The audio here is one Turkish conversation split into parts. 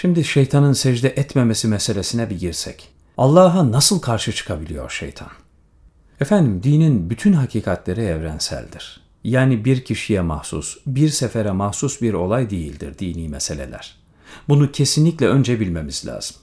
Şimdi şeytanın secde etmemesi meselesine bir girsek. Allah'a nasıl karşı çıkabiliyor şeytan? Efendim dinin bütün hakikatleri evrenseldir. Yani bir kişiye mahsus, bir sefere mahsus bir olay değildir dini meseleler. Bunu kesinlikle önce bilmemiz lazım.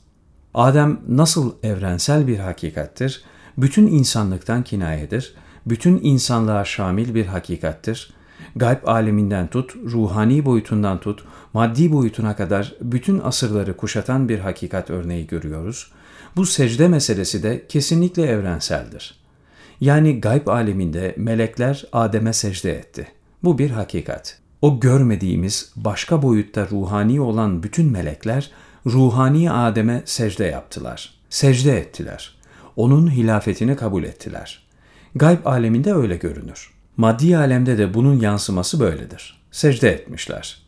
Adem nasıl evrensel bir hakikattir, bütün insanlıktan kinayedir, bütün insanlığa şamil bir hakikattir, gayb aleminden tut, ruhani boyutundan tut, maddi boyutuna kadar bütün asırları kuşatan bir hakikat örneği görüyoruz. Bu secde meselesi de kesinlikle evrenseldir. Yani gayb aleminde melekler Adem'e secde etti. Bu bir hakikat. O görmediğimiz başka boyutta ruhani olan bütün melekler ruhani Adem'e secde yaptılar. Secde ettiler. Onun hilafetini kabul ettiler. Gayb aleminde öyle görünür. Maddi alemde de bunun yansıması böyledir. Secde etmişler.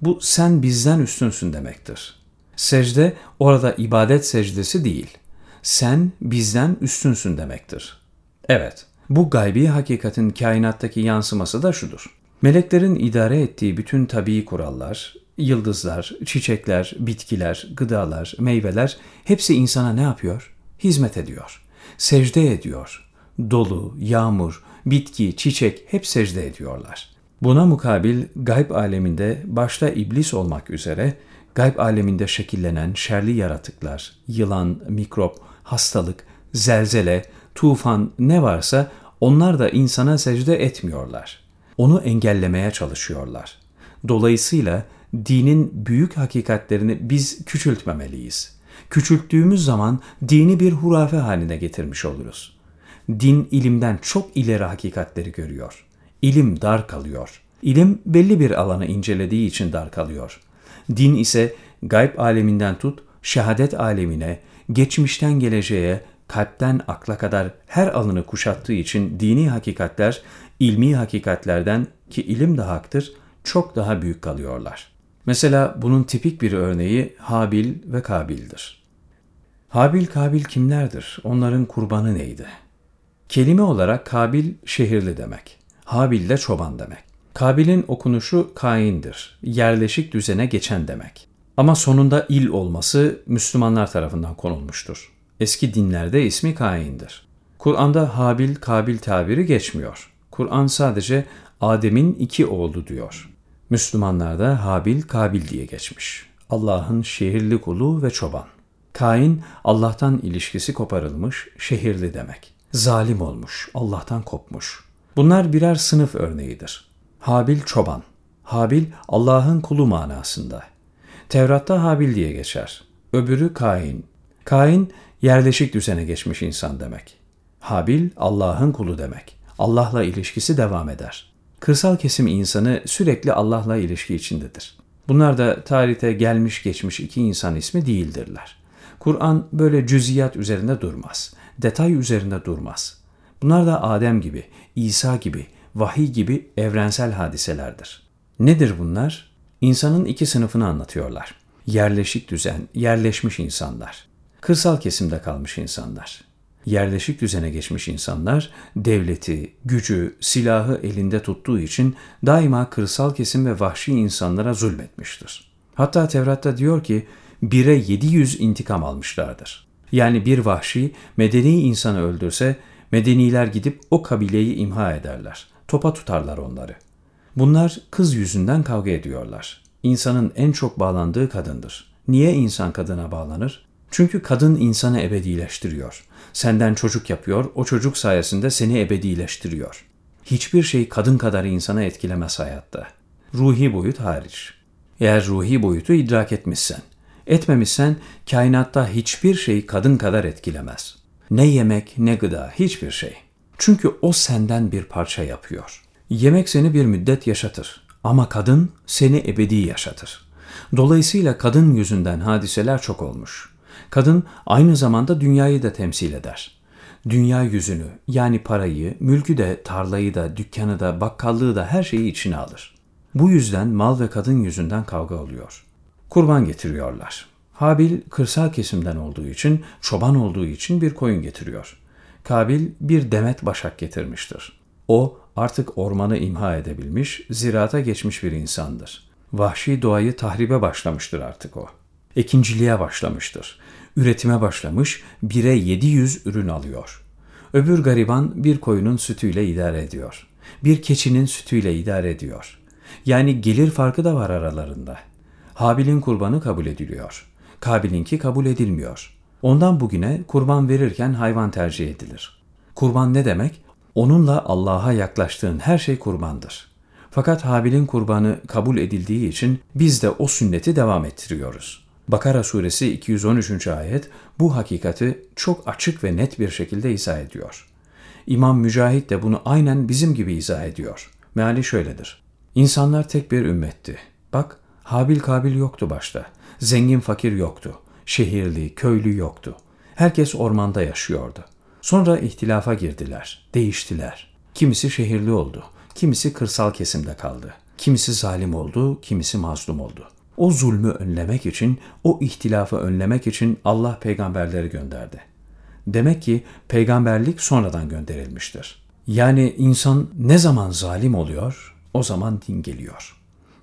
Bu sen bizden üstünsün demektir. Secde orada ibadet secdesi değil. Sen bizden üstünsün demektir. Evet, bu gaybi hakikatin kainattaki yansıması da şudur. Meleklerin idare ettiği bütün tabii kurallar, yıldızlar, çiçekler, bitkiler, gıdalar, meyveler hepsi insana ne yapıyor? Hizmet ediyor. Secde ediyor. Dolu, yağmur, bitki, çiçek hep secde ediyorlar. Buna mukabil gayb aleminde başta iblis olmak üzere gayb aleminde şekillenen şerli yaratıklar, yılan, mikrop, hastalık, zelzele, tufan ne varsa onlar da insana secde etmiyorlar. Onu engellemeye çalışıyorlar. Dolayısıyla dinin büyük hakikatlerini biz küçültmemeliyiz. Küçülttüğümüz zaman dini bir hurafe haline getirmiş oluruz. Din ilimden çok ileri hakikatleri görüyor. İlim dar kalıyor. İlim belli bir alanı incelediği için dar kalıyor. Din ise gayb aleminden tut, şehadet alemine, geçmişten geleceğe, kalpten akla kadar her alanı kuşattığı için dini hakikatler ilmi hakikatlerden ki ilim de haktır çok daha büyük kalıyorlar. Mesela bunun tipik bir örneği Habil ve Kabil'dir. Habil Kabil kimlerdir? Onların kurbanı neydi? Kelime olarak Kabil şehirli demek. Habil de çoban demek. Kabil'in okunuşu kaindir. Yerleşik düzene geçen demek. Ama sonunda il olması Müslümanlar tarafından konulmuştur. Eski dinlerde ismi kaindir. Kur'an'da Habil Kabil tabiri geçmiyor. Kur'an sadece Adem'in iki oğlu diyor. Müslümanlarda Habil Kabil diye geçmiş. Allah'ın şehirli kulu ve çoban. Kain Allah'tan ilişkisi koparılmış, şehirli demek. Zalim olmuş, Allah'tan kopmuş. Bunlar birer sınıf örneğidir. Habil çoban. Habil Allah'ın kulu manasında. Tevrat'ta Habil diye geçer. Öbürü Kain. Kain yerleşik düzene geçmiş insan demek. Habil Allah'ın kulu demek. Allah'la ilişkisi devam eder. Kırsal kesim insanı sürekli Allah'la ilişki içindedir. Bunlar da tarihte gelmiş geçmiş iki insan ismi değildirler. Kur'an böyle cüziyat üzerinde durmaz. Detay üzerinde durmaz. Bunlar da Adem gibi, İsa gibi, vahiy gibi evrensel hadiselerdir. Nedir bunlar? İnsanın iki sınıfını anlatıyorlar. Yerleşik düzen, yerleşmiş insanlar. Kırsal kesimde kalmış insanlar yerleşik düzene geçmiş insanlar devleti, gücü, silahı elinde tuttuğu için daima kırsal kesim ve vahşi insanlara zulmetmiştir. Hatta Tevrat'ta diyor ki bire 700 intikam almışlardır. Yani bir vahşi medeni insanı öldürse medeniler gidip o kabileyi imha ederler. Topa tutarlar onları. Bunlar kız yüzünden kavga ediyorlar. İnsanın en çok bağlandığı kadındır. Niye insan kadına bağlanır? Çünkü kadın insanı ebedileştiriyor. Senden çocuk yapıyor, o çocuk sayesinde seni ebedileştiriyor. Hiçbir şey kadın kadar insana etkilemez hayatta. Ruhi boyut hariç. Eğer ruhi boyutu idrak etmişsen, etmemişsen kainatta hiçbir şey kadın kadar etkilemez. Ne yemek ne gıda hiçbir şey. Çünkü o senden bir parça yapıyor. Yemek seni bir müddet yaşatır ama kadın seni ebedi yaşatır. Dolayısıyla kadın yüzünden hadiseler çok olmuş. Kadın aynı zamanda dünyayı da temsil eder. Dünya yüzünü yani parayı, mülkü de, tarlayı da, dükkanı da, bakkallığı da her şeyi içine alır. Bu yüzden mal ve kadın yüzünden kavga oluyor. Kurban getiriyorlar. Habil kırsal kesimden olduğu için, çoban olduğu için bir koyun getiriyor. Kabil bir demet başak getirmiştir. O artık ormanı imha edebilmiş, ziraata geçmiş bir insandır. Vahşi doğayı tahribe başlamıştır artık o. Ekinciliğe başlamıştır. Üretime başlamış, bire 700 ürün alıyor. Öbür gariban bir koyunun sütüyle idare ediyor. Bir keçinin sütüyle idare ediyor. Yani gelir farkı da var aralarında. Habil'in kurbanı kabul ediliyor. Kabil'inki kabul edilmiyor. Ondan bugüne kurban verirken hayvan tercih edilir. Kurban ne demek? Onunla Allah'a yaklaştığın her şey kurbandır. Fakat Habil'in kurbanı kabul edildiği için biz de o sünneti devam ettiriyoruz. Bakara suresi 213. ayet bu hakikati çok açık ve net bir şekilde izah ediyor. İmam Mücahit de bunu aynen bizim gibi izah ediyor. Meali şöyledir. İnsanlar tek bir ümmetti. Bak Habil Kabil yoktu başta. Zengin fakir yoktu. Şehirli, köylü yoktu. Herkes ormanda yaşıyordu. Sonra ihtilafa girdiler, değiştiler. Kimisi şehirli oldu, kimisi kırsal kesimde kaldı. Kimisi zalim oldu, kimisi mazlum oldu. O zulmü önlemek için, o ihtilafı önlemek için Allah peygamberleri gönderdi. Demek ki peygamberlik sonradan gönderilmiştir. Yani insan ne zaman zalim oluyor, o zaman din geliyor.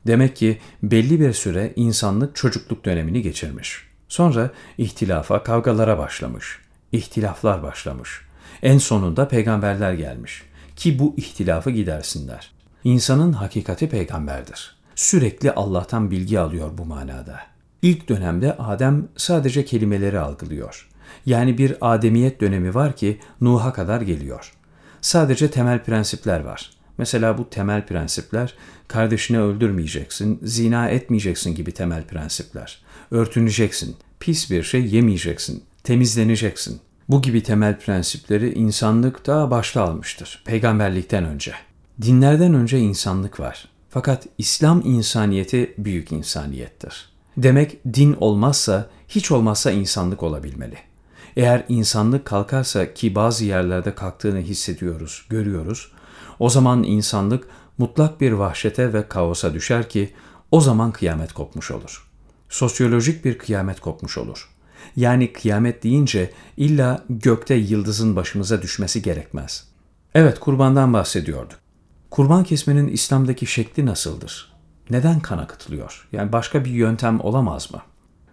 Demek ki belli bir süre insanlık çocukluk dönemini geçirmiş. Sonra ihtilafa, kavgalara başlamış. İhtilaflar başlamış. En sonunda peygamberler gelmiş ki bu ihtilafı gidersinler. İnsanın hakikati peygamberdir. Sürekli Allah'tan bilgi alıyor bu manada. İlk dönemde Adem sadece kelimeleri algılıyor. Yani bir ademiyet dönemi var ki Nuh'a kadar geliyor. Sadece temel prensipler var. Mesela bu temel prensipler kardeşini öldürmeyeceksin, zina etmeyeceksin gibi temel prensipler. Örtüneceksin, pis bir şey yemeyeceksin, temizleneceksin. Bu gibi temel prensipleri insanlık daha başta almıştır, peygamberlikten önce. Dinlerden önce insanlık var. Fakat İslam insaniyeti büyük insaniyettir. Demek din olmazsa, hiç olmazsa insanlık olabilmeli. Eğer insanlık kalkarsa ki bazı yerlerde kalktığını hissediyoruz, görüyoruz, o zaman insanlık mutlak bir vahşete ve kaosa düşer ki o zaman kıyamet kopmuş olur. Sosyolojik bir kıyamet kopmuş olur. Yani kıyamet deyince illa gökte yıldızın başımıza düşmesi gerekmez. Evet kurbandan bahsediyorduk. Kurban kesmenin İslam'daki şekli nasıldır? Neden kan akıtılıyor? Yani başka bir yöntem olamaz mı?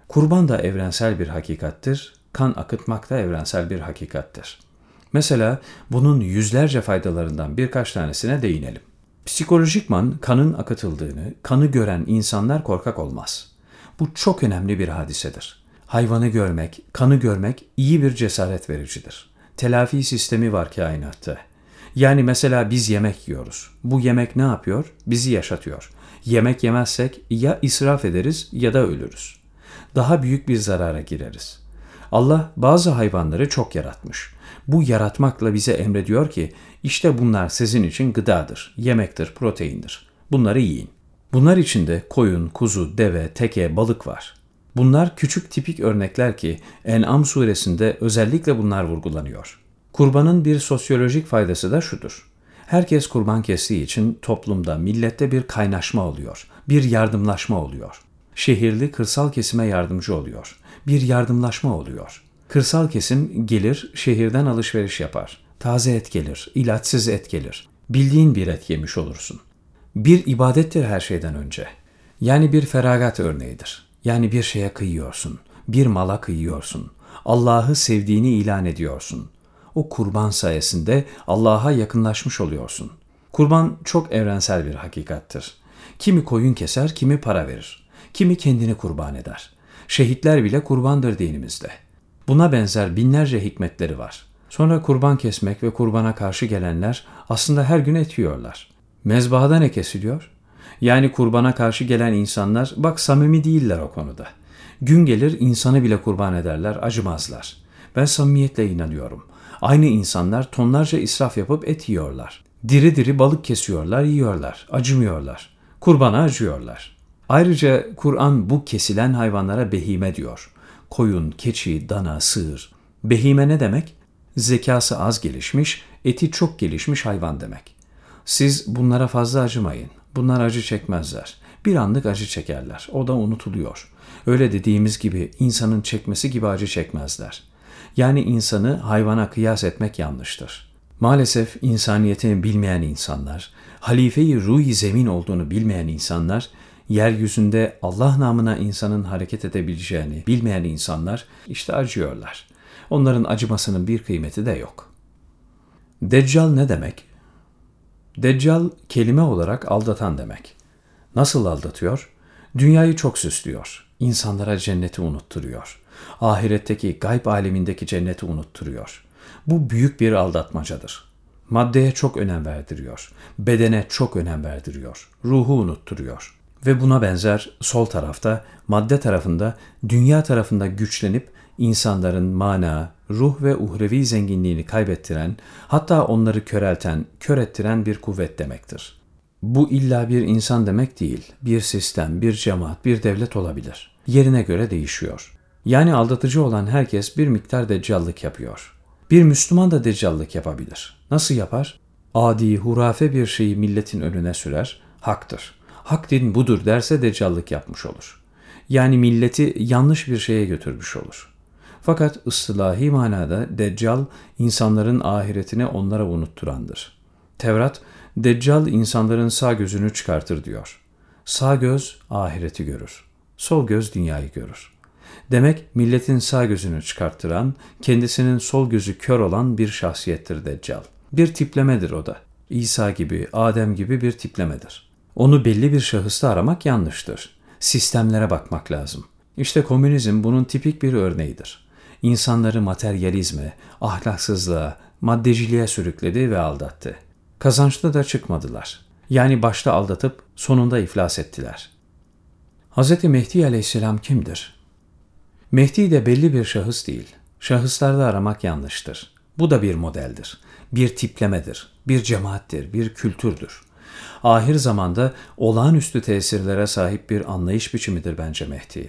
Kurban da evrensel bir hakikattir, kan akıtmak da evrensel bir hakikattir. Mesela bunun yüzlerce faydalarından birkaç tanesine değinelim. Psikolojikman kanın akıtıldığını, kanı gören insanlar korkak olmaz. Bu çok önemli bir hadisedir. Hayvanı görmek, kanı görmek iyi bir cesaret vericidir. Telafi sistemi var kainatta. Yani mesela biz yemek yiyoruz. Bu yemek ne yapıyor? Bizi yaşatıyor. Yemek yemezsek ya israf ederiz ya da ölürüz. Daha büyük bir zarara gireriz. Allah bazı hayvanları çok yaratmış. Bu yaratmakla bize emrediyor ki işte bunlar sizin için gıdadır, yemektir, proteindir. Bunları yiyin. Bunlar içinde koyun, kuzu, deve, teke, balık var. Bunlar küçük tipik örnekler ki En'am suresinde özellikle bunlar vurgulanıyor. Kurbanın bir sosyolojik faydası da şudur. Herkes kurban kestiği için toplumda, millette bir kaynaşma oluyor, bir yardımlaşma oluyor. Şehirli kırsal kesime yardımcı oluyor, bir yardımlaşma oluyor. Kırsal kesim gelir, şehirden alışveriş yapar. Taze et gelir, ilaçsız et gelir. Bildiğin bir et yemiş olursun. Bir ibadettir her şeyden önce. Yani bir feragat örneğidir. Yani bir şeye kıyıyorsun, bir mala kıyıyorsun. Allah'ı sevdiğini ilan ediyorsun. O kurban sayesinde Allah'a yakınlaşmış oluyorsun. Kurban çok evrensel bir hakikattir. Kimi koyun keser, kimi para verir. Kimi kendini kurban eder. Şehitler bile kurbandır dinimizde. Buna benzer binlerce hikmetleri var. Sonra kurban kesmek ve kurbana karşı gelenler aslında her gün et yiyorlar. Mezbahada ne kesiliyor? Yani kurbana karşı gelen insanlar bak samimi değiller o konuda. Gün gelir insanı bile kurban ederler, acımazlar. Ben samimiyetle inanıyorum. Aynı insanlar tonlarca israf yapıp et yiyorlar. Diri diri balık kesiyorlar, yiyorlar, acımıyorlar. Kurbana acıyorlar. Ayrıca Kur'an bu kesilen hayvanlara behime diyor. Koyun, keçi, dana, sığır. Behime ne demek? Zekası az gelişmiş, eti çok gelişmiş hayvan demek. Siz bunlara fazla acımayın. Bunlar acı çekmezler. Bir anlık acı çekerler. O da unutuluyor. Öyle dediğimiz gibi insanın çekmesi gibi acı çekmezler. Yani insanı hayvana kıyas etmek yanlıştır. Maalesef insaniyetini bilmeyen insanlar, halifeyi ruhi zemin olduğunu bilmeyen insanlar yeryüzünde Allah namına insanın hareket edebileceğini bilmeyen insanlar işte acıyorlar. Onların acımasının bir kıymeti de yok. Deccal ne demek? Deccal kelime olarak aldatan demek. Nasıl aldatıyor? Dünyayı çok süslüyor. İnsanlara cenneti unutturuyor. Ahiretteki gayb alemindeki cenneti unutturuyor. Bu büyük bir aldatmacadır. Maddeye çok önem verdiriyor. Bedene çok önem verdiriyor. Ruhu unutturuyor. Ve buna benzer sol tarafta, madde tarafında, dünya tarafında güçlenip insanların mana, ruh ve uhrevi zenginliğini kaybettiren, hatta onları körelten, kör ettiren bir kuvvet demektir. Bu illa bir insan demek değil, bir sistem, bir cemaat, bir devlet olabilir. Yerine göre değişiyor. Yani aldatıcı olan herkes bir miktar deccallık yapıyor. Bir Müslüman da deccallık yapabilir. Nasıl yapar? Adi, hurafe bir şeyi milletin önüne sürer, haktır. Hak din budur derse deccallık yapmış olur. Yani milleti yanlış bir şeye götürmüş olur. Fakat ıslahi manada deccal insanların ahiretini onlara unutturandır. Tevrat, deccal insanların sağ gözünü çıkartır diyor. Sağ göz ahireti görür, sol göz dünyayı görür. Demek milletin sağ gözünü çıkarttıran, kendisinin sol gözü kör olan bir şahsiyettir Deccal. Bir tiplemedir o da. İsa gibi, Adem gibi bir tiplemedir. Onu belli bir şahısta aramak yanlıştır. Sistemlere bakmak lazım. İşte komünizm bunun tipik bir örneğidir. İnsanları materyalizme, ahlaksızlığa, maddeciliğe sürükledi ve aldattı. Kazançlı da çıkmadılar. Yani başta aldatıp sonunda iflas ettiler. Hz. Mehdi aleyhisselam kimdir? Mehdi de belli bir şahıs değil. Şahıslarda aramak yanlıştır. Bu da bir modeldir. Bir tiplemedir. Bir cemaattir. Bir kültürdür. Ahir zamanda olağanüstü tesirlere sahip bir anlayış biçimidir bence Mehdi.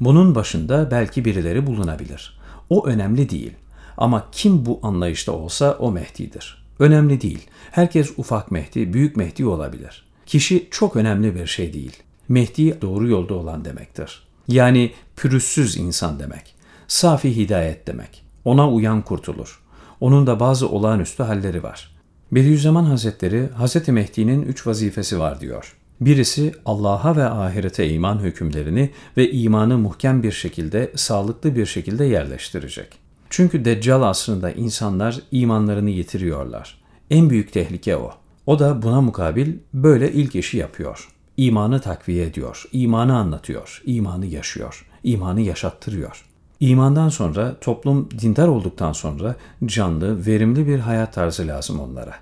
Bunun başında belki birileri bulunabilir. O önemli değil. Ama kim bu anlayışta olsa o Mehdi'dir. Önemli değil. Herkes ufak Mehdi, büyük Mehdi olabilir. Kişi çok önemli bir şey değil. Mehdi doğru yolda olan demektir. Yani pürüzsüz insan demek. Safi hidayet demek. Ona uyan kurtulur. Onun da bazı olağanüstü halleri var. Bediüzzaman Hazretleri, Hz. Mehdi'nin üç vazifesi var diyor. Birisi Allah'a ve ahirete iman hükümlerini ve imanı muhkem bir şekilde, sağlıklı bir şekilde yerleştirecek. Çünkü Deccal asrında insanlar imanlarını yitiriyorlar. En büyük tehlike o. O da buna mukabil böyle ilk işi yapıyor. İmanı takviye ediyor, imanı anlatıyor, imanı yaşıyor, imanı yaşattırıyor. İmandan sonra toplum dindar olduktan sonra canlı, verimli bir hayat tarzı lazım onlara.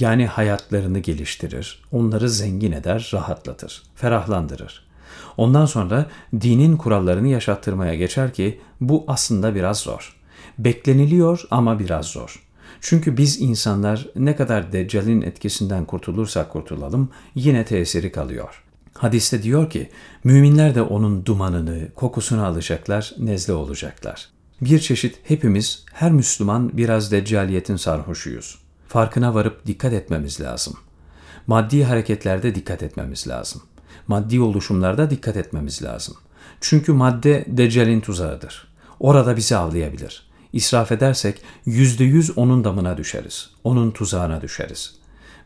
Yani hayatlarını geliştirir, onları zengin eder, rahatlatır, ferahlandırır. Ondan sonra dinin kurallarını yaşattırmaya geçer ki bu aslında biraz zor. Bekleniliyor ama biraz zor. Çünkü biz insanlar ne kadar Deccal'in etkisinden kurtulursak kurtulalım yine tesiri kalıyor. Hadiste diyor ki, müminler de onun dumanını, kokusunu alacaklar, nezle olacaklar. Bir çeşit hepimiz, her Müslüman biraz deccaliyetin sarhoşuyuz. Farkına varıp dikkat etmemiz lazım. Maddi hareketlerde dikkat etmemiz lazım. Maddi oluşumlarda dikkat etmemiz lazım. Çünkü madde deccalin tuzağıdır. Orada bizi avlayabilir. İsraf edersek yüzde yüz onun damına düşeriz. Onun tuzağına düşeriz.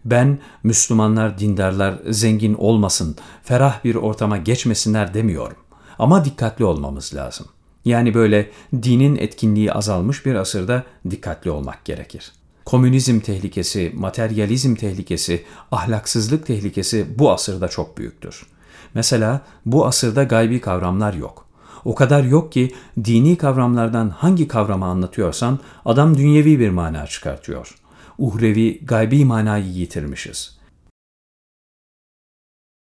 Ben Müslümanlar, dindarlar zengin olmasın, ferah bir ortama geçmesinler demiyorum. Ama dikkatli olmamız lazım. Yani böyle dinin etkinliği azalmış bir asırda dikkatli olmak gerekir. Komünizm tehlikesi, materyalizm tehlikesi, ahlaksızlık tehlikesi bu asırda çok büyüktür. Mesela bu asırda gaybi kavramlar yok. O kadar yok ki dini kavramlardan hangi kavramı anlatıyorsan adam dünyevi bir mana çıkartıyor. Uhrevi, gaybi manayı yitirmişiz.